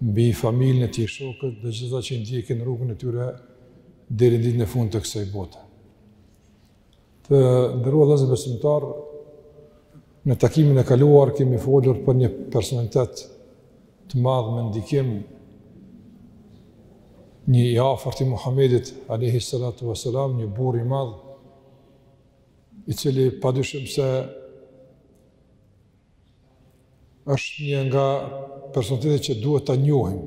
mbi familjen e tij, shokët dhe gjithë ata që ndjekin rrugën e tyre deri në ditën e fundit të kësaj bote. Të nderuar vëllezër besimtarë, në takimin e kaluar kemi folur për një personalitet të madh me ndikim një i afërt i Muhamedit alayhi salatu wasalam, një burrë i madh i cili padyshim se është një nga personalitetet që duhet ta njohim,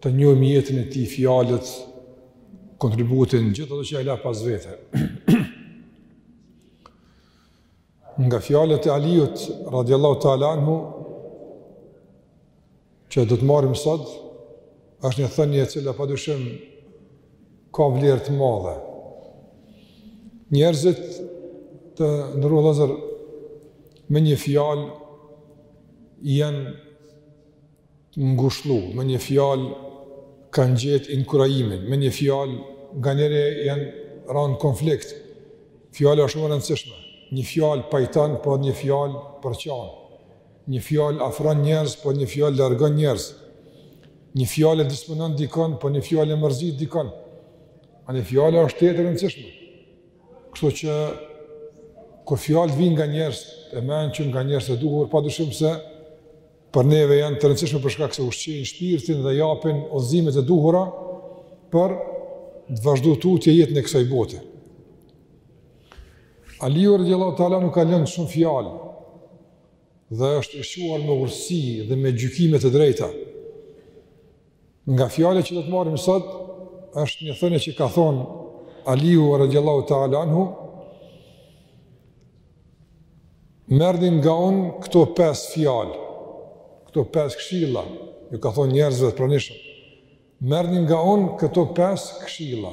ta njohim jetën e tij, fjalët, kontributin, gjithë ato që ai la pas vete. nga fjalët e Aliut, radiallahu ta'ala anhu, që do të marrim sot është një thënie e cila padyshim ka vlerë të madhe. Njerëzit të nderuar vëllezër me një fjalë janë ngushllu, me një fjalë kanë gjetë inkurajimin, me një fjalë nganjëherë janë ra në konflikt. Fjala është shumë e rëndësishme, një fjalë pajton, po një fjalë përçan. Një fjalë afron njerëz, por një fjalë largon njerëz. Një fjalë disponon dikon, por një fjalë mërzit dikon. A një fjalë është tepër e rëndësishme. Kështu që, kur fjalët vijnë nga njerëz, e me thënë që nga njerëz të duhur, padyshim se për neve janë të rëndësishme për shkak se ushqejnë shpirtin dhe japin udhëzimet e duhura për të vazhdu tutje jetën e kësaj bote. Aliu radiallahu ta'ala anhu ka lënë shumë fjalë, dhe është i shquar me urtësi dhe me gjykime të drejta. Nga fjalët që do të marrim sot, është një thënie që ka thonë Aliu radiallahu ta'ala anhu, merrni nga unë këto pesë fjalë, këto pesë këshilla, ju ka thonë njerëzve të pranishëm, merrni nga unë këto pesë këshilla,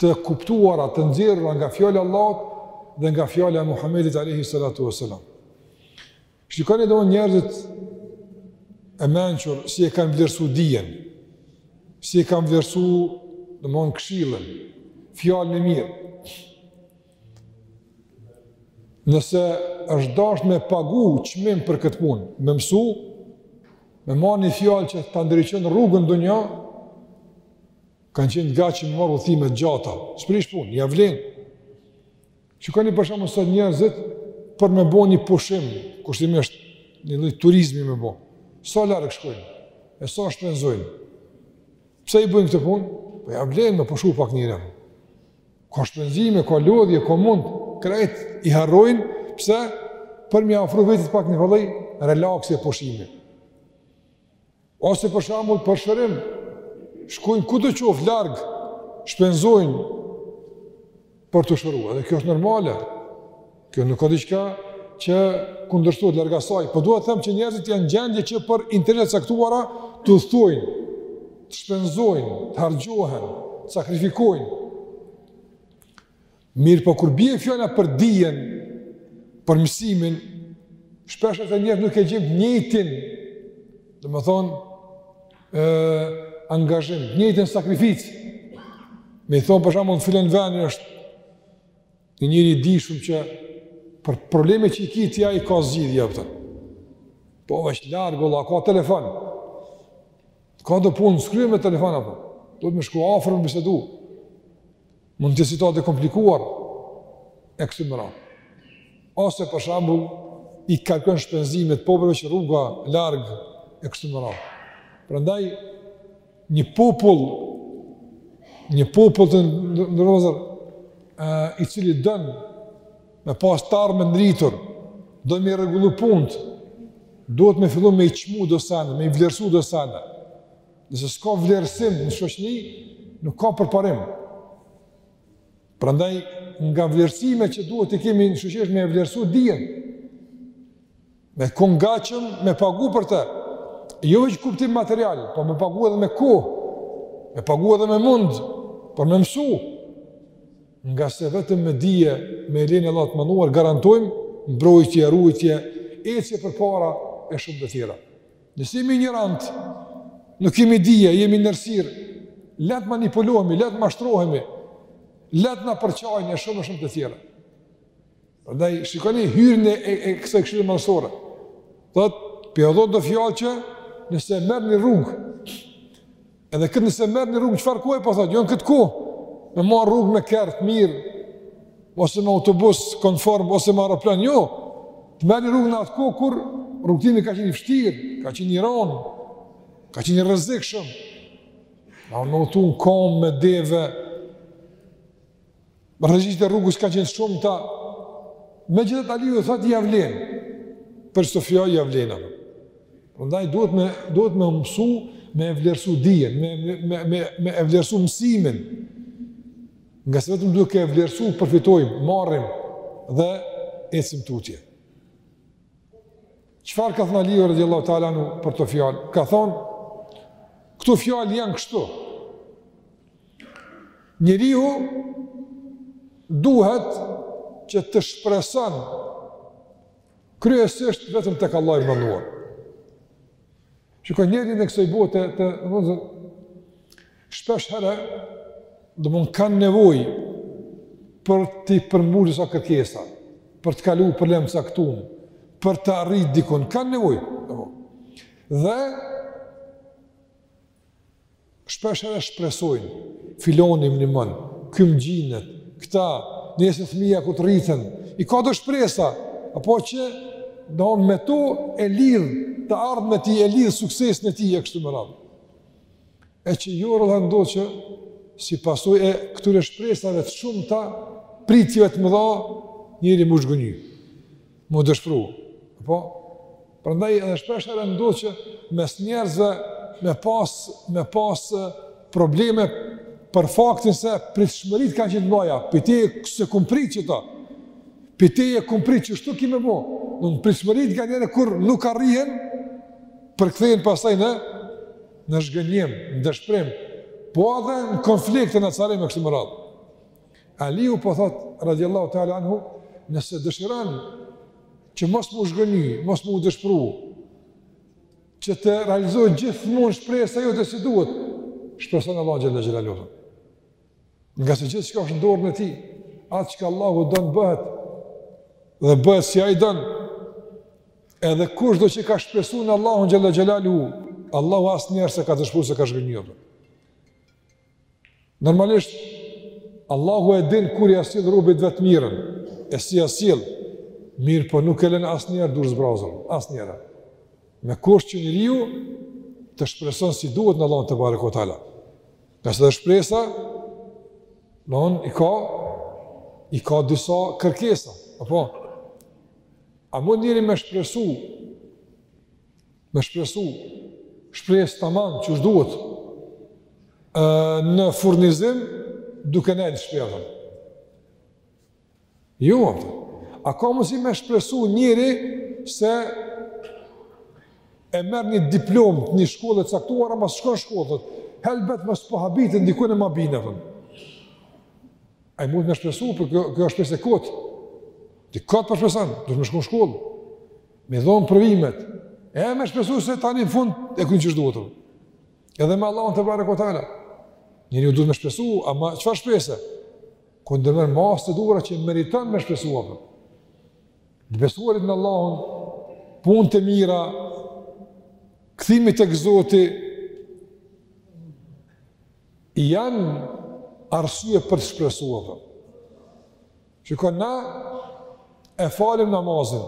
të kuptuara, të nxjerrura nga fjala e Allahut dhe nga fjala e Muhamedit alayhi salatu wasalam. Shikoni domethënë njerëzit e mençur si e kanë vlerësuar dijen, si e kanë vlerësuar domethënë këshillën, fjalën e mirë. Nëse është dashur me pagu çmim për këtë punë, me mësu, me marrë një fjalë që ta ndriçon rrugën në dynja, Kanë qenë të gatshëm të marrin udhëtime të gjata. Sprish punë, ja vlen. Shikoni për shembull sot njerëzit për me bo një pushim, kushtimisht një lloj turizmi me bo. Sa larg shkojnë? E sa shpenzojnë? Pse i bëjnë këtë punë? Po ja vlen me pushu pak njeri. Ka shpenzime, ka lodhje, ka mund, krejt i harrojnë, pse? Për mi afru vetes pak një lloj relaksi e pushimi. Ose për shembull për shërim, shkojnë kudo qoftë larg, shpenzojnë për t'u shëru. Edhe kjo është normale. Kjo nuk ka diçka që kundërshtohet larg asaj. Po du të them që njerëzit janë në gjendje që për interesa të caktuara të udhëtojnë, të shpenzojnë, të harxhohen, të sakrifikojnë. Mirëpo kur bie fjala për dijen, për mësimin, shpesh te njerëzit nuk e gjejmë të njëjtin, domethënë, ë angazhim, të njëjtin sakrificë. Me i thonë për shembull në filan venin është një njeri i dijshëm që për problemet që i ki ti ai ka zgjidhje apo. Po është larg, vallah, ka telefon. Ka do punë s'kryhen me telefon apo. Duhet me shku afër me bisedu. Mund të jetë situatë e komplikuar e kështu me radhë. Ose për shembull i kalkulon shpenzimet po bre që rruga larg e kështu me radhë. Prandaj një popull një popull të nderuar, i cili don me pas t'ardhme të ndritur, don me i rregullu punët, duhet me fillu me i çmu do sene, me i vlerësu do sene. Nëse s'ka vlerësim në shoqni, nuk ka përparim. Prandaj nga vlerësimet që duhet t'i kemi në shoqni është me e vlerësu dijen. Me kon t'gatshëm me pagu për të. Jo veç n'kuptim material, po me pagu edhe me kohë. Me pagu edhe me mund, por me mësu. Ngase vetëm me dije, me lejen e Allahut të madhëruar, garantojmë mbrojtje, rujtje, ecje përpara e shumë të tjera. Nëse jemi injorant, nuk kemi dije, jemi n'errësirë, lehtë manipulohemi, lehtë mashtrohemi, lehtë na përçajnë e shumë e shumë të tjera. Prandaj, shikoni hyrjen e, e, e kësaj këshille madhështore. Thotë, po e thotë do fjalë që nëse merr një rrugë, Edhe këtë nëse merr një rrugë çfarë kohe po thotë, jo në këtë kohë, me marrë rrugë me kerr t'mirë, ose me autobus, konform, ose me aeroplan, jo, të merr një rrugë në atë kohë, kur rrugëtimi ka qenë i vështirë, ka qenë i randë, ka qenë i rrezikshëm, me udhtu në komë, me deve, Rreziqet e rrugës kanë qenë shumta. Me gjithatë Aliu e thot ia vlen. Për këtë fjal ia vlen. Prandaj duhet me, duhet me mësu, me e vlerësu dijen, me, me, me, me e vlerësu mësimin. Ngase vetëm duke e vlerësu, përfitojmë, marrim dhe ecim tutje. Çfarë ka thënë Aliu radiallahu ta'ala anhu për këto fjalë? Ka thonë, këto fjalë janë kështu. Njeriu duhet që të shpreson kryesisht vetëm tek Allahu i madhëruar. Shiko, njeriu në kësoj bote të, të, Shpesh herë, domethënë ka nevojë për të përmbushur disa kërkesa, për të kaluar probleme të caktume, për të arritur dikun, ka nevojë. Dhe shpesh herë shpreson, filani më ndihmon, ky më gjindet, këta, nëse fëmija kur të rritën, i ka do shpresa, apo që don me to e lidhë, të ardhmen e tij e lidhë suksesin e tij e kështu me radhë. e që jo rrallë ndodh që si pasoj e këtyre shpresave të shumta, pritjeve të mëdha, njeriu m'u zhgënjy, m'u dëshpru. Po? Prandaj edhe shpesh herë ndodh që mes njerëzve me pas, me pas probleme për faktin se pritëshmërit kanë qenë të mëdha, prej teje këso kam prit, qeta, prej teje kam prit qeshtu ki me bo, në pritëshmërit kanë njëre kur nuk arrihen, përkthehen pastaj në në zhgënjim, në dëshpërim, po edhe në konflikte në acarim e kështu me radhë. Aliu po thot, radiallahu ta'ala anhu, nëse dëshiron që mos m'u zhgënjy, mos m'u dëshpëru, që të realizohet gjithmonë shpresa jote si duhet, shpreso n'Allahun xhel-le xhelaluhu. Ngase gjithçka është në dorën e tij, atë çka Allahu don bëhet, dhe bëhet si ai don, edhe kushdo që ka shpresu në Allahun xhel-le xhelaluhu, Allahu asnjëherë s'e ka dëshpru s'e ka zhgënjyer. Normalisht, Allahu e din kur ia sjell robit të vet të mirën, e si ia sjell, mirëpo nuk e len asnjëherë duarzbrazur, asnjëherë. Me kusht që njeriu të shpreson si duhet në Allahun tebareke ue teala. Se edhe shpresa, në onë i ka, i ka disa kërkesa, apo? A mund njeri me shpresu, me shpresu, shpres tamam qysh duhet, në furnizim, duke ndejt në shpi. Jo, a ka mundësi me shpresu njeri se e merr një diplomë të një shkolle të caktuar, ama s'shkon n'shkollë, thot, helbet mas po habitë, ndikun e ma bine, thot. Ai mund me shpresu, por kjo, kjo është shpresë e kotë. Ti kot po shpreson, duhesh me shku n'shkollë. Me dhonë provimet. E me shpresu se tani në fund e kënë që shdo, thot. Edhe me Allahun tebareke ve teala. Njeriu duhet me shpresu, ama çfarë shprese? Kur ndërmerr masat e duhura që meriton me shpresu, apo. Të besuarit në Allahun, punët e mira, kthimi tek Zoti, janë arsye për të shpresu, apo. Shiko, na e falim namazin,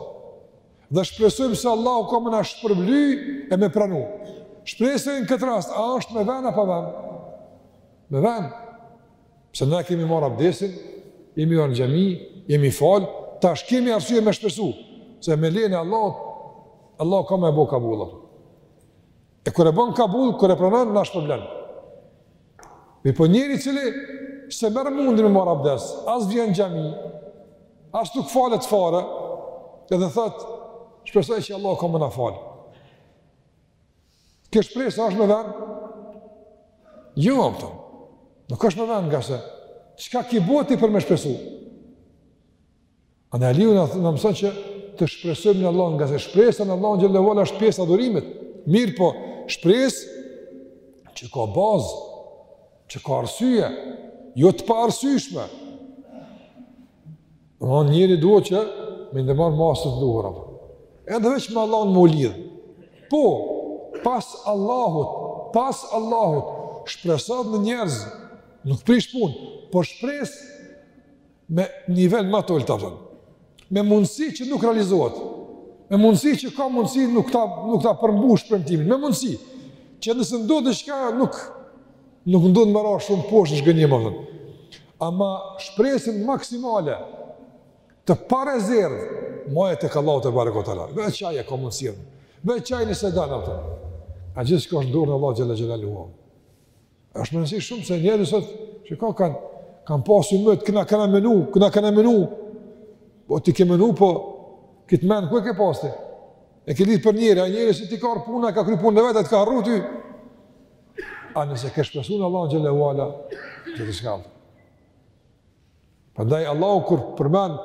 dhe shpresojmë se Allahu ka me na shpërbly e me pranu. Shpresa jonë n'këtë rast, a është me ven a pa ven? Me ven. Pse na kemi marr abdesin, jemi në xhami, jemi fal, tash kemi arsye me shpresu, se me lejen e Allahut, Allahu ka me e bo kabul. E kur e bon kabul, kur e pranon, na shpërblen. Mirëpo njeri i cili s'e merr mundin me marrë abdes, as vjen n'xhami, as nuk falet fare, edhe thot, shpresoj që Allahu ka me na falë. Kjo shpresë është me vend? Jo, a kupton. Nuk është me vend ngase çka ki bo ti për me shpresu? A në Aliu na, na mëson që të shpresojmë në Allahun, ngase shpresa në Allahun xhele ve ala është pjesë e adhurimit. Mirëpo, shpresë që ka bazë, që ka arsye, jo të paarsyeshme. Domethonë njeriu duhet që me i ndërmarrë masat e duhura, a kupton. Edhe veç me Allahun me u lidhë. Po, pas Allahut, pas Allahut, shpresat në njerëz, nuk prish punë, por shpresë me nivel më të ulët, a kupton. Me mundësi që nuk realizohet. Me mundësi që ka mundësi nuk ta, nuk ta përmbush premtimin. Me mundësi që nëse ndodh diçka nuk, nuk ndodh me ra shumë poshtë në zhgënjim, a kupton. ama shpresën maksimale të parezervë mbaje tek Allahu tebareke ve teala. Veç qaj e ka mundësinë, veç qaj nëse danë atë. A gjithçka është n'dorë t'Allahut xhele xhelaluhu. është me rëndësi shumë se njerëzit sot që ka kanë kan pasu më të këna këna menu, këna këna menu. Po ti ke menu, po këtë men ku e ke pas ti? E ke lidhë për njeri, a njeri si ti ka ardhë puna, ka kry punën e vet, e të ka harru ty. A nëse ke shpresu në Allahun xhelle ue ala, që të shka dhe. Prandaj, Allahu kur përmen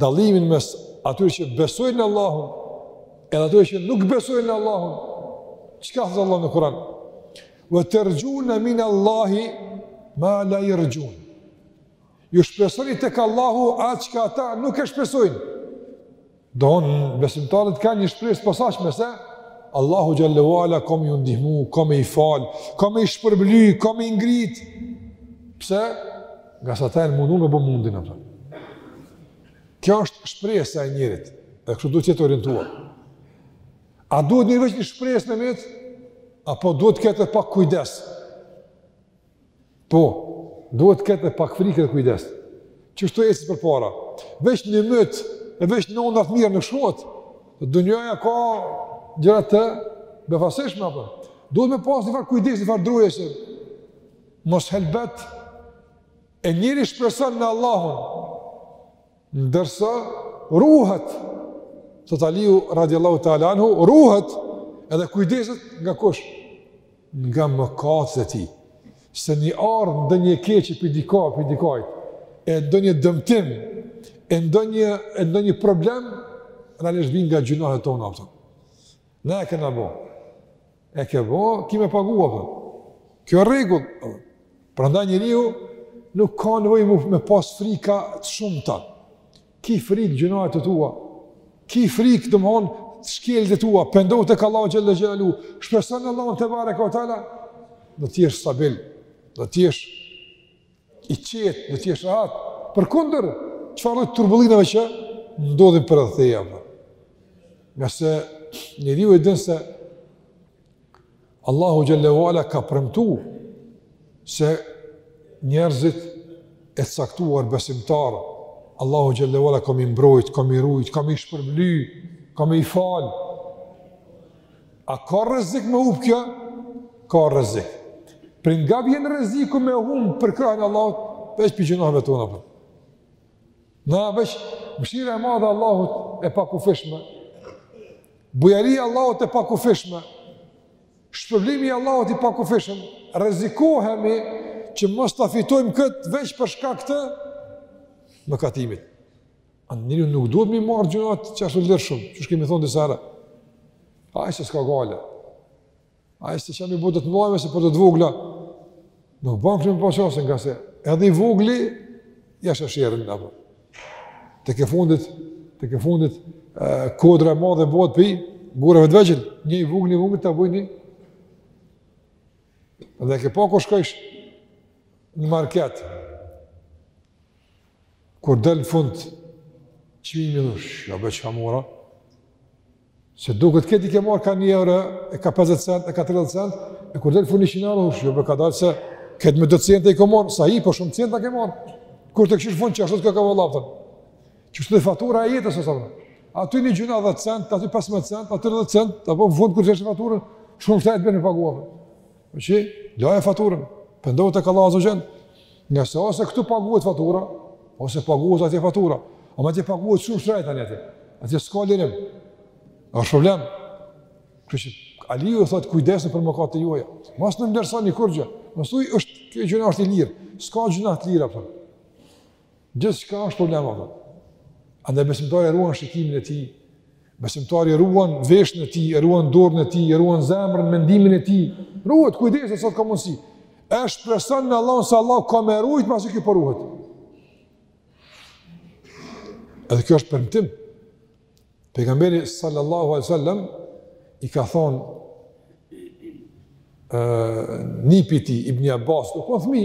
dallimin mes atyre që besojnë në Allahun, edhe atyre që nuk besojnë në Allahun, çka thotë Allahu në Kuran? Ve terxhune minallahi ma la jerxhun. Ju shpresoni tek Allahu atë çka ata nuk e shpresojnë. Domethënë besimtarët kanë një shpresë të posaçme se Allahu xhelle ue ala ka me ju ndihmu, ka me i fal, ka me i shpërbly, ka me i ngrit. Pse? Ngase ata janë mundu me bo mundin apo. Kjo është shpresa e njeriut, e kështu duhet të jetë e orientuar. A duhet njeri veç në shpresë me met, apo duhet të ketë pak kujdes? Po, duhet të ketë pak frikë dhe kujdes. Qështu ecish përpara. Vesh një mëtë, e veç në ondrra të mira nuk shkohet. Dunjaja ka gjëra të befasishme, apo. Duhet me pas një farë kujdes, një farë droje që mos... Helbete njeri shpreson në Allahun. Ndërsa ruhet, thotë Aliu radiallahu ta'ala anhu, ruhet edhe kujdeset nga kush? Nga mëkatet e tij. Se me ardhë ndonjë e keqe prej dikahit, prej dikahit, e ndonjë dëmtim, e ndonjë, e ndonjë problem, realisht vijnë nga gjynahet tona, apo. Na e kena bo. E ke bo, ki me pagu, apo. Kjo rregull, apo. Prandaj njeriu nuk ka nevojë me pas frika të shumta. Ki frikë gjynahet e tua, ki frikë domethënë shkeljet e tua, pendohu tek Allahu xhelle xhelaluhu, shpreso në Allahun tebareke ue teala, do t'jesh stabil, do t'jesh i qetë, do të jesh rahat. Përkundër çfarë lloj turbullimeve që ndodhin përreth teje. Ngase njeriu e din se Allahu xhelle ue ala ka premtu se njerëzit e caktuar besimtarë Allahu xhelle ue ala ka me i mbrojt, ka me i rujt, ka me i shpërbly, ka me i fal. A ka rrezik me humb kjo? Ka rrezik. Prej nga vjen rreziku me humb përkrahjen e Allahut, veç prej gjynaheve tona, apo. Na veç mëshira e madhe e Allahut e pakufishme. Bujaria e Allahut e pakufishme. Shpërblimi i Allahut i pakufishëm. Rrezikohemi që mos ta fitojmë këtë veç për shkak të mëkatimit. Andaj njeri nuk duhet me i marrë gjynahet qashtu lirë shumë, siç kemi thonë disa herë. Hajt se s'ka gajle. Hajt se që mi bu të të mlajme se për të të vogla. Nuk ban kurrë më pashasin, ngase edhe i vogli, ja shë shërën në bërë. Tek e fundit, tek e fundit, kodra e madhe bëhet prej gurëve të vegjël, një i vogli, një i vogli të bëjnë një. Dhe ke pa kur shkojsh në market, Kur del në fund, çmimi dhush, ja be çka mora, se t'duket këtë e ke marrë ka një euro, e ka 50 cent, e ka 30 cent, e kur del në fund njëqind euro, ja be ka dalë se këtë me 2 cent e ke marrë, sa i, po shumë cent e ke marrë, kur të kqyr n'fund qashtu të ka ka vëllapëtën. Qeshtu edhe fatura e jetës, ose përë. Aty një gjynah 10 cent, aty 15 cent, aty 30 cent, apo në fund kur e kqyr faturën, shumë shtrejt bën me pagu, apton. Më që, laje faturën, pendohu tek Allahu azze ve xhel, ngase ose këtu paguhet fatura, ose paguhet atje fatura, ama atje paguhet shumë shtrejt atje, atje s'ka lirim, a është problem, kështu që Aliu thotë kujdesuni për mëkate të juaja, mos nënvlerësoni kurrgjë, mos thuj është, ky gjynah është i lirë, s'ka gjynah të lirë, apton. Gjithçka është problem, apton. Andaj besimtari ruan shikimin e tij, besimtari ruan veshin e tij, ruan dorën e tij, ruan zemrën, mendimin e tij. Ruhet kujdeset sa të ka mundësi. E shpreson në Allah se Allahu ka me e rujt pasi që po ruhet. Edhe kjo është premtim. Pejgamberi sallallahu alaihi wasallam i ka thonë nipit t'tij Ibn Abbas, kur u kon fmi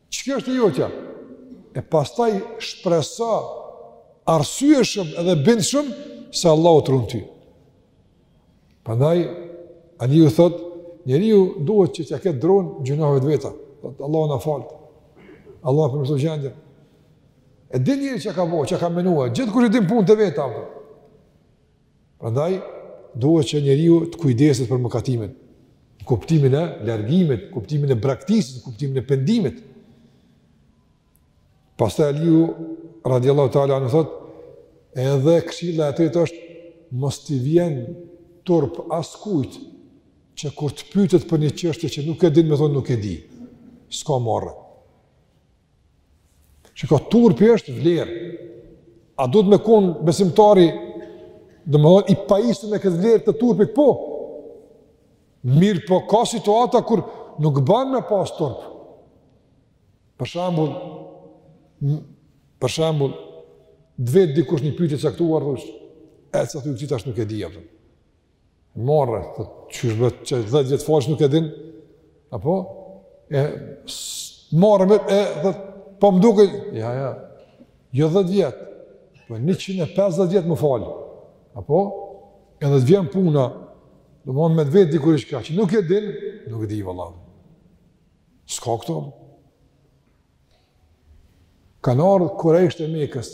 Çka është e jotja. E pastaj shpreso arsyeshëm edhe bindshëm se Allahu të run ty. Prandaj, Aliu thot, njeriu duhet që t'ja ketë dronë gjynaheve të veta. Thot, Allahu na faltë. Allahu përmirësoftë gjendjen. E din njeri çka ka bo, çka ka menuar, gjithkush i din punët e veta. Për. Prandaj duhet që njeriu të kujdeset për mëkatimin, në kuptimin e largimit, në kuptimin e braktisjes, në kuptimin e pendimit. Pastaj Aliu radiallahu ta'ala anhu thot, edhe këshilla e tretë është, mos t'i vjen turp askujt, që kur të pytet për një qështje që nuk e din, me thonë nuk e di, s'ka marre. Shiko, turpi është vlerë. A duhet me konë besimtari domethonë i pajisur me këtë vlerë të turpit? Po! Mirëpo, ka situata kur nuk ban me pas turp. Për shambull, për shambull, t'vet dikush një pytje t'caktuar, dhe është, e ti qitash nuk e di, apton. Marre, po çysh bëhet që 10 vjet fal e nuk e din. Apo e marre më edhe po më duket, ja ja. Jo 10 vjet. Po 150 vjet më fal. Apo edhe të vjen puna, do të thonë me vet dikë diçka që nuk e din, nuk e di vallahi. S'ka këto. Kanë ardhur kurejshët e Mekës,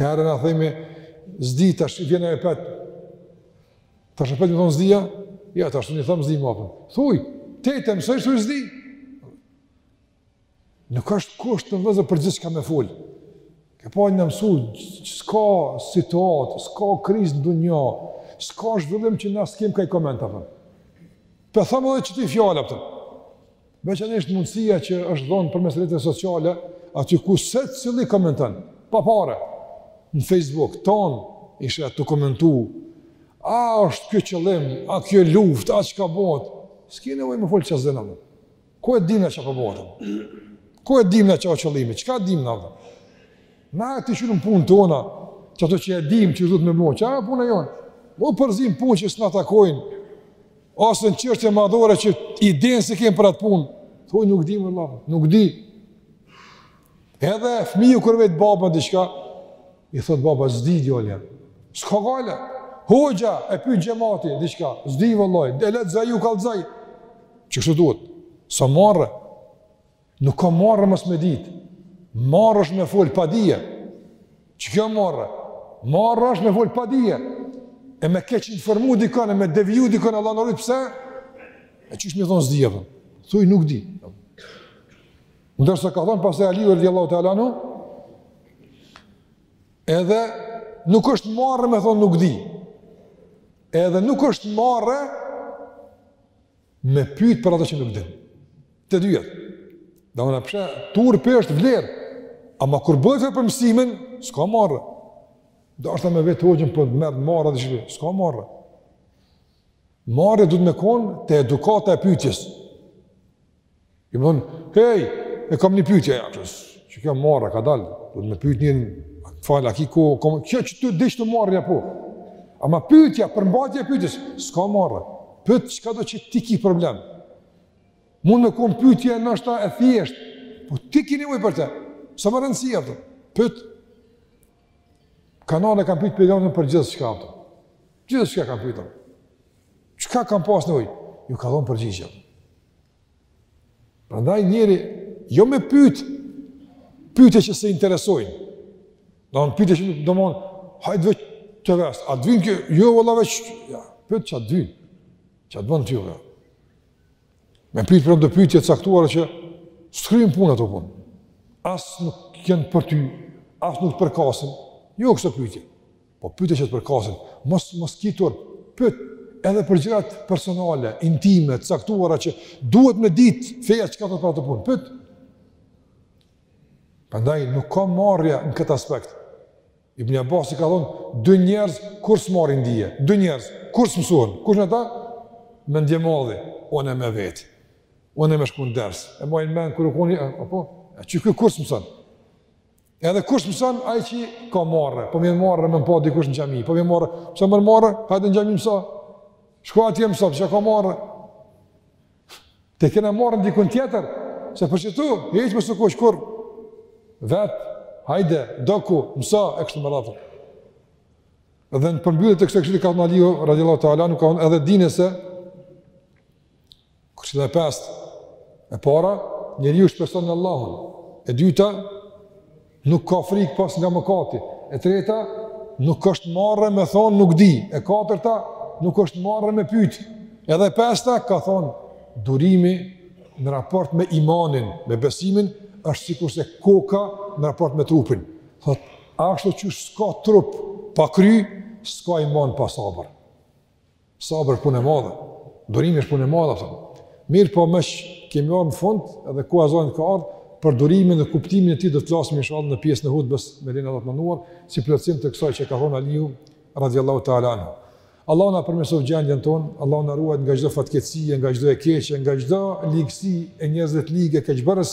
Kur na themi, s'di, tash vjen e pet. Tash e pet, me thonë s'di a? Ja, tash unë thom s'di më apëm. Thuj, de të mësoj, thuj s'di. Nuk është kusht në vëzër për gjithçka me fol. Ke pa një mësu, që s'ka situatë, s'ka krizë në dunja, s'ka zhvillim që na s'e kemi komentu, për. Për thonë edhe ti fjalë, për. Veçanërisht mundësia që është dhonë përmes rrjeteve sociale, aty ku secili komenton, pa pare, në Facebook, tonë ish tu komentu, a është kjo qëllim, a kjo luftë, a çka bëhet, s'ki nevoj me folë asnjë send. Ku e dim na çka bëhet? Ku e dim na çka qëllimi? Çka dim na? Na e kqyrim punët tona, që ato që e dim që duhet me bo, që â puna e jonë? U përzim punë që s'na takojnë, ose në çështje madhore që idenë s'e kemi për atë punë, thuaj nuk di vallahi, nuk di. Edhe fëmiju kur vet babën diçka, i thotë baba, s'di djalë, s'ka gajle, hoxha e pyt xhemati, diçka, s'di vëlla, e lexoj, u kallzoj, që kështu duhet, s'â marre, Nuk ka marre mos me ditë. Marre është me folë pa dije. Qe kjo marre. Marre është me folë pa dije. E me keqinformu dikon, e me deviju dikon, Allahu na rujtë, pse? E qysh me thonë s'di, thonë. Thuj nuk di. Ndërsa ka thonë pastaj Aliu radijallahu teala anhu, edhe nuk është marre me thonë nuk di. Edhe nuk është marre Me pyt për ato që nuk din. Të dyja. Domethonë edhe pse turpi është vlerë. Ama kur bëhet për mësimin, s'ka marre. Deshta me vet hoxhën po m'vjen marre diçka. S'ka marre. Marrja duhet me konë te edukata e pytjes. Me i thonë, hej, e kam një pytje, ja, që, që kjo marre ka dalë, du me pyt një, më fal, a ki kohë, kom, kjo që të dishtë të marrë një po. Ama pytja, përmbatja e pytjes, s'ka marre, pyt çkado që ti ki problem. Mund me kon pytje ndoshta e thjesht, po ti ki nevojë për te, s'â me rëndësi, për, pyt, sahabët e kan pyt pejgamberin për gjithçka, për, gjithçka kan pyt, çka kan pas nevojë, ju ka dhonë përgjigje, Prandaj njeri, jo me pyt pytje që s'e interesojnë. Do pytje që nuk domethonë, hajt veç të vet, a t'vyn kjo, jo valla veç, ja, pyt çka t'vyn, çka t'vyn ty. Me pyt për ndo pytje të caktuara që s'të kryjnë punë ato punë. As nuk janë për ty, as nuk të përkasin, jo kso pytje. Po pytje që të përkasin, mos, mos ki turp, pyt, edhe për gjërat personale, intime, të caktuara që duhet me ditë feja çka thotë për atë punë, pyt. Prandaj, nuk ka marre në këtë aspekt. Ibn Abbasi ka thonë, dy njerëz, kurrë s'marrin dije. Dy njerëz, kurrë s'mësohen. Kush janë ata? Mendjemadhi, unë me vet. Unë me shku në ders. E majnë mend, kur u koni, e, apo? E ky kurrë s'mëson. Edhe kush s'mëson, ai që ka marre, po më marre me pa dikush në xhami, po më marre, pse më marre? Hajde në xhami mëso. Shko atje mëso, çka ka marre? Të kena marre diku tjetër, se për qetu, hiç mos u kuq kurrë. Vet, hajde, doku, mëso e kështu me radhë. Dhe në përmbyllje të kësaj kështu ka thonë Aliu radiallahu ta'ala nuk ka edhe dinë se Këshilla e pestë, e para, njeriu shpreson në Allahun, e dyta, nuk ka frikë pos nga mëkati, e treta, nuk është marre me thonë nuk di, e katërta, nuk është marre me pytë, edhe pesta, ka thonë, durimi në raport me imanin, me besimin, është sikurse koka në raport me trupin. Thot, ashtu qysh s'ka trup pa kry, s'ka iman pa sabër. Sabër punë e madhe. Durimi është punë e madhe, thotë. Mirëpo meqë kemi ardhë në fund, edhe koha e ezanit ka ardhë, për durimin dhe kuptimin e tij do të flasim inshallah në pjesën e hutbes me lejen e Allahut të madhëruar, si plotësim të kësaj që ka thonë Aliju, radiallahu ta'ala anhu. Allahu na përmirësoftë gjendjen tonë, Allahu na ruajtë nga çdo fatkeqësi, nga çdo e keqe, nga çdo ligësi e njerëzve të ligë e keqbërës,